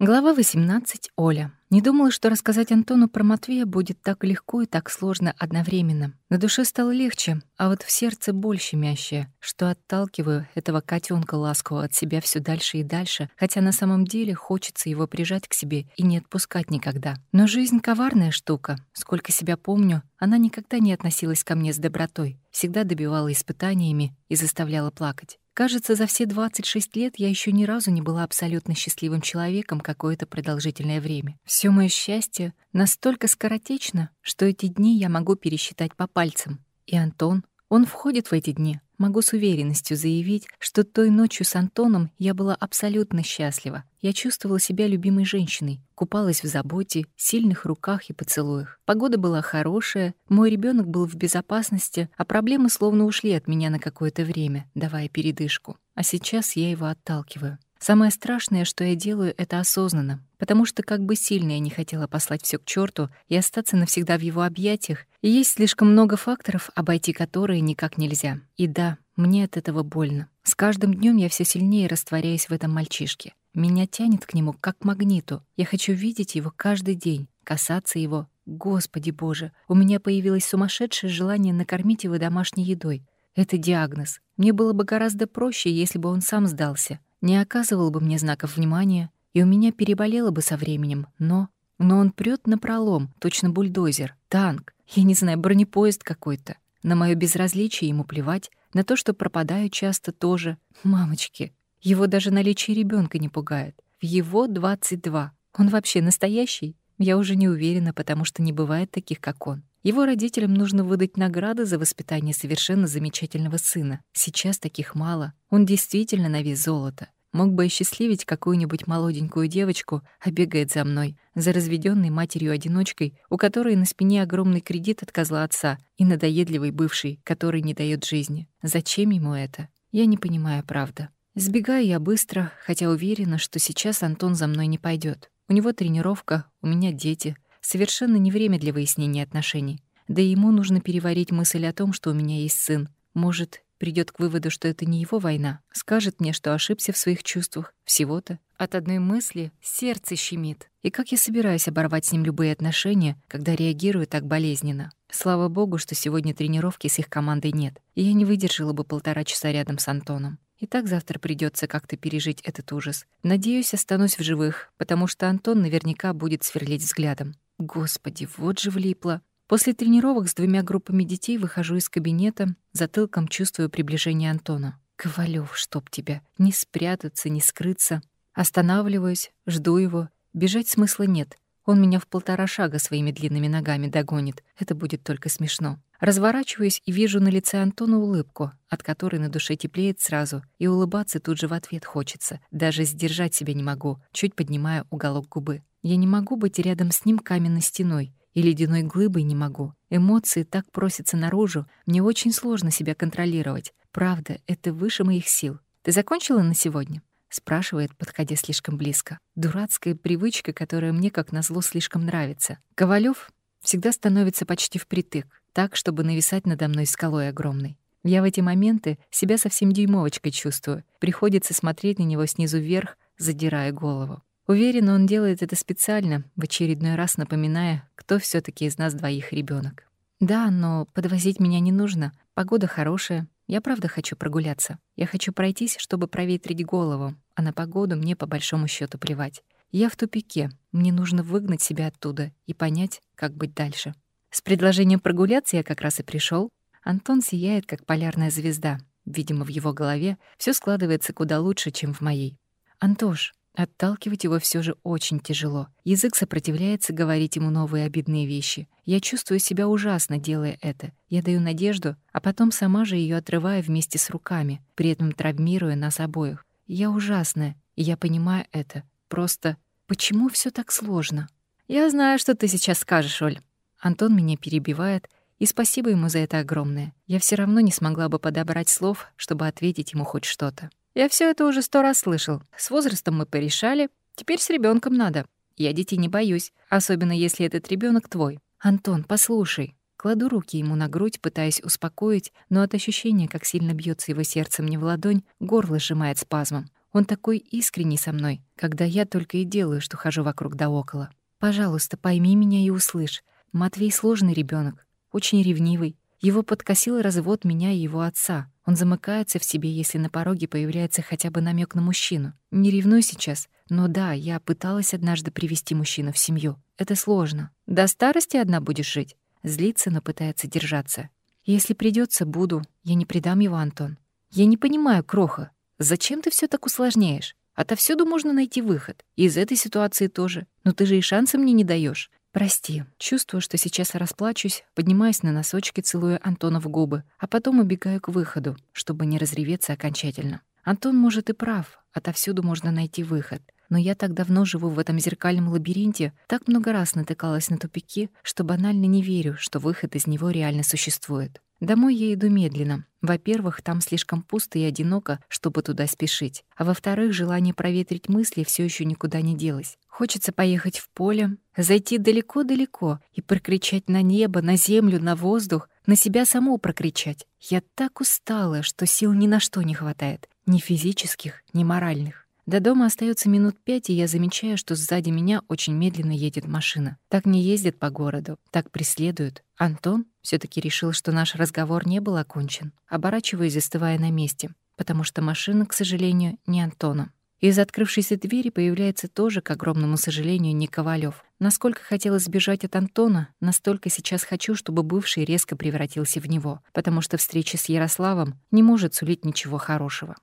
Глава 18. Оля. Не думала, что рассказать Антону про Матвея будет так легко и так сложно одновременно. На душе стало легче, а вот в сердце боль щемящая, что отталкиваю этого котенка ласкового от себя все дальше и дальше, хотя на самом деле хочется его прижать к себе и не отпускать никогда. Но жизнь коварная штука. Сколько себя помню, она никогда не относилась ко мне с добротой, всегда добивала испытаниями и заставляла плакать. Кажется, за все 26 лет я еще ни разу не была абсолютно счастливым человеком какое-то продолжительное время. Все мое счастье настолько скоротечно, что эти дни я могу пересчитать по пальцам. И Антон, он входит в эти дни. Могу с уверенностью заявить, что той ночью с Антоном я была абсолютно счастлива. Я чувствовала себя любимой женщиной, купалась в заботе, сильных руках и поцелуях. Погода была хорошая, мой ребенок был в безопасности, а проблемы словно ушли от меня на какое-то время, давая передышку. А сейчас я его отталкиваю. Самое страшное, что я делаю, это осознанно, потому что как бы сильно я не хотела послать все к черту и остаться навсегда в его объятиях, есть слишком много факторов, обойти которые никак нельзя. И да, мне от этого больно. С каждым днем я все сильнее растворяюсь в этом мальчишке. Меня тянет к нему, как к магниту. Я хочу видеть его каждый день, касаться его. Господи боже, у меня появилось сумасшедшее желание накормить его домашней едой. Это диагноз. Мне было бы гораздо проще, если бы он сам сдался не оказывал бы мне знаков внимания, и у меня переболело бы со временем, но... Но он прёт напролом, точно бульдозер, танк, я не знаю, бронепоезд какой-то. На моё безразличие ему плевать, на то, что пропадаю часто тоже. Мамочки, его даже наличие ребёнка не пугает. В его 22. Он вообще настоящий? Я уже не уверена, потому что не бывает таких, как он. Его родителям нужно выдать награды за воспитание совершенно замечательного сына. Сейчас таких мало. Он действительно на вес золота. Мог бы осчастливить какую-нибудь молоденькую девочку, а бегает за мной, за разведенной матерью-одиночкой, у которой на спине огромный кредит от козла отца и надоедливый бывший, который не дает жизни. Зачем ему это? Я не понимаю, правда. Сбегаю я быстро, хотя уверена, что сейчас Антон за мной не пойдет. У него тренировка, у меня дети. Совершенно не время для выяснения отношений. Да и ему нужно переварить мысль о том, что у меня есть сын. Может, придет к выводу, что это не его война, скажет мне, что ошибся в своих чувствах, всего-то. От одной мысли сердце щемит. И как я собираюсь оборвать с ним любые отношения, когда реагирую так болезненно? Слава богу, что сегодня тренировки с их командой нет, и я не выдержала бы полтора часа рядом с Антоном. И так завтра придется как-то пережить этот ужас. Надеюсь, останусь в живых, потому что Антон наверняка будет сверлить взглядом. Господи, вот же влипло. После тренировок с двумя группами детей выхожу из кабинета, затылком чувствую приближение Антона. Ковалёв, чтоб тебя. Не спрятаться, не скрыться. Останавливаюсь, жду его. Бежать смысла нет. Он меня в полтора шага своими длинными ногами догонит. Это будет только смешно. Разворачиваюсь и вижу на лице Антона улыбку, от которой на душе теплеет сразу, и улыбаться тут же в ответ хочется. Даже сдержать себя не могу, чуть поднимая уголок губы. Я не могу быть рядом с ним каменной стеной и ледяной глыбой не могу. Эмоции так просятся наружу, мне очень сложно себя контролировать. Правда, это выше моих сил. Ты закончила на сегодня? спрашивает, подходя слишком близко. Дурацкая привычка, которая мне, как назло, слишком нравится. Ковалев всегда становится почти впритык, так, чтобы нависать надо мной скалой огромной. Я в эти моменты себя совсем дюймовочкой чувствую. Приходится смотреть на него снизу вверх, задирая голову. Уверена, он делает это специально, в очередной раз напоминая, кто все таки из нас двоих ребенок. Да, но подвозить меня не нужно. Погода хорошая. Я правда хочу прогуляться. Я хочу пройтись, чтобы проветрить голову, а на погоду мне по большому счету плевать. Я в тупике. Мне нужно выгнать себя оттуда и понять, как быть дальше. С предложением прогуляться я как раз и пришел. Антон сияет, как полярная звезда. Видимо, в его голове все складывается куда лучше, чем в моей. «Антош, Отталкивать его все же очень тяжело. Язык сопротивляется говорить ему новые обидные вещи. Я чувствую себя ужасно, делая это. Я даю надежду, а потом сама же ее отрываю вместе с руками, при этом травмируя нас обоих. Я ужасная, и я понимаю это. Просто почему все так сложно? Я знаю, что ты сейчас скажешь, Оль. Антон меня перебивает, и спасибо ему за это огромное. Я все равно не смогла бы подобрать слов, чтобы ответить ему хоть что-то. Я все это уже сто раз слышал. С возрастом мы порешали. Теперь с ребенком надо. Я детей не боюсь, особенно если этот ребенок твой. Антон, послушай. Кладу руки ему на грудь, пытаясь успокоить, но от ощущения, как сильно бьется его сердце мне в ладонь, горло сжимает спазмом. Он такой искренний со мной, когда я только и делаю, что хожу вокруг да около. Пожалуйста, пойми меня и услышь. Матвей сложный ребенок, очень ревнивый. Его подкосил развод меня и его отца. Он замыкается в себе, если на пороге появляется хотя бы намек на мужчину. Не ревнуй сейчас, но да, я пыталась однажды привести мужчину в семью. Это сложно. До старости одна будешь жить. Злится, но пытается держаться. Если придется, буду. Я не предам его, Антон. Я не понимаю, Кроха, зачем ты все так усложняешь? Отовсюду можно найти выход. И из этой ситуации тоже. Но ты же и шанса мне не даешь. «Прости. Чувствую, что сейчас расплачусь, поднимаясь на носочки, целуя Антона в губы, а потом убегаю к выходу, чтобы не разреветься окончательно. Антон, может, и прав. Отовсюду можно найти выход. Но я так давно живу в этом зеркальном лабиринте, так много раз натыкалась на тупики, что банально не верю, что выход из него реально существует. Домой я иду медленно. Во-первых, там слишком пусто и одиноко, чтобы туда спешить. А во-вторых, желание проветрить мысли все еще никуда не делось. Хочется поехать в поле, зайти далеко-далеко и прокричать на небо, на землю, на воздух, на себя саму прокричать. Я так устала, что сил ни на что не хватает. Ни физических, ни моральных. До дома остается минут пять, и я замечаю, что сзади меня очень медленно едет машина. Так не ездит по городу, так преследуют. Антон все таки решил, что наш разговор не был окончен. Оборачиваюсь, застывая на месте, потому что машина, к сожалению, не Антона. Из открывшейся двери появляется тоже, к огромному сожалению, не Ковалёв. Насколько хотела сбежать от Антона, настолько сейчас хочу, чтобы бывший резко превратился в него, потому что встреча с Ярославом не может сулить ничего хорошего.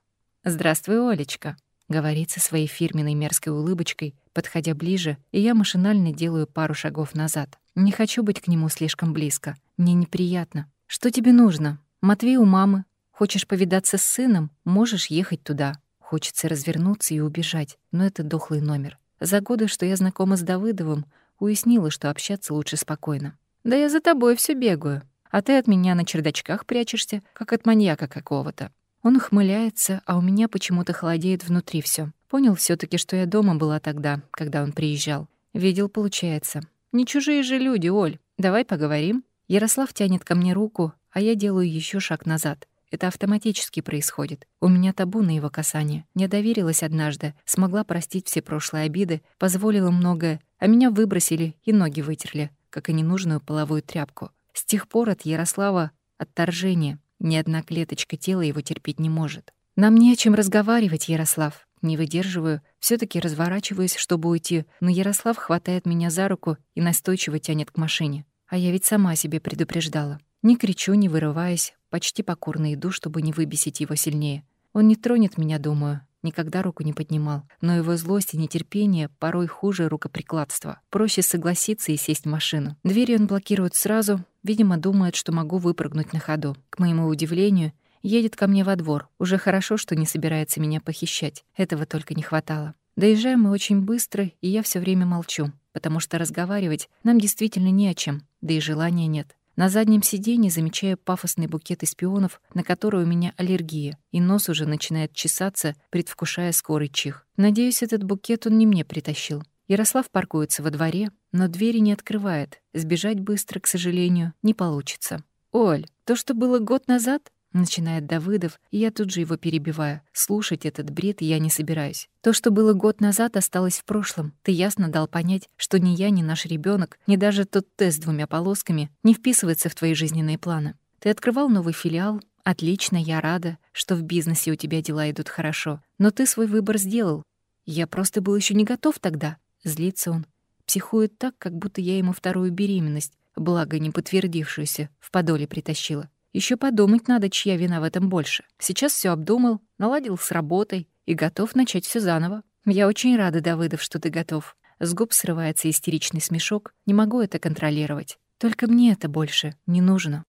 «Здравствуй, Олечка», Говорится своей фирменной мерзкой улыбочкой, подходя ближе, и я машинально делаю пару шагов назад. Не хочу быть к нему слишком близко. Мне неприятно. Что тебе нужно? Матвей у мамы. Хочешь повидаться с сыном? Можешь ехать туда. Хочется развернуться и убежать, но это дохлый номер. За годы, что я знакома с Давыдовым, уяснила, что общаться лучше спокойно. «Да я за тобой все бегаю, а ты от меня на чердачках прячешься, как от маньяка какого-то. Он ухмыляется, а у меня почему-то холодеет внутри все. Понял все таки что я дома была тогда, когда он приезжал. Видел, получается. Не чужие же люди, Оль. Давай поговорим. Ярослав тянет ко мне руку, а я делаю еще шаг назад. Это автоматически происходит. У меня табу на его касание. Не доверилась однажды, смогла простить все прошлые обиды, позволила многое, а меня выбросили и ноги вытерли, как и ненужную половую тряпку. С тех пор от Ярослава отторжение, ни одна клеточка тела его терпеть не может. Нам не о чем разговаривать, Ярослав. Не выдерживаю, все таки разворачиваюсь, чтобы уйти, но Ярослав хватает меня за руку и настойчиво тянет к машине. А я ведь сама себе предупреждала. Не кричу, не вырываясь, почти покорно иду, чтобы не выбесить его сильнее. Он не тронет меня, думаю, никогда руку не поднимал, но его злость и нетерпение порой хуже рукоприкладства. Проще согласиться и сесть в машину. Двери он блокирует сразу, видимо, думает, что могу выпрыгнуть на ходу. К моему удивлению, едет ко мне во двор. Уже хорошо, что не собирается меня похищать. Этого только не хватало. Доезжаем мы очень быстро, и я все время молчу, потому что разговаривать нам действительно не о чем, да и желания нет. На заднем сиденье замечаю пафосный букет из пионов, на который у меня аллергия, и нос уже начинает чесаться, предвкушая скорый чих. Надеюсь, этот букет он не мне притащил. Ярослав паркуется во дворе, но двери не открывает. Сбежать быстро, к сожалению, не получится. «Оль, то, что было год назад, Начинает Давыдов, и я тут же его перебиваю. Слушать этот бред я не собираюсь. То, что было год назад, осталось в прошлом. Ты ясно дал понять, что ни я, ни наш ребенок, ни даже тот тест с двумя полосками не вписывается в твои жизненные планы. Ты открывал новый филиал. Отлично, я рада, что в бизнесе у тебя дела идут хорошо. Но ты свой выбор сделал. Я просто был еще не готов тогда. Злится он. Психует так, как будто я ему вторую беременность, благо не подтвердившуюся, в подоле притащила. Еще подумать надо, чья вина в этом больше. Сейчас все обдумал, наладил с работой и готов начать все заново. Я очень рада, Давыдов, что ты готов. С губ срывается истеричный смешок. Не могу это контролировать. Только мне это больше не нужно.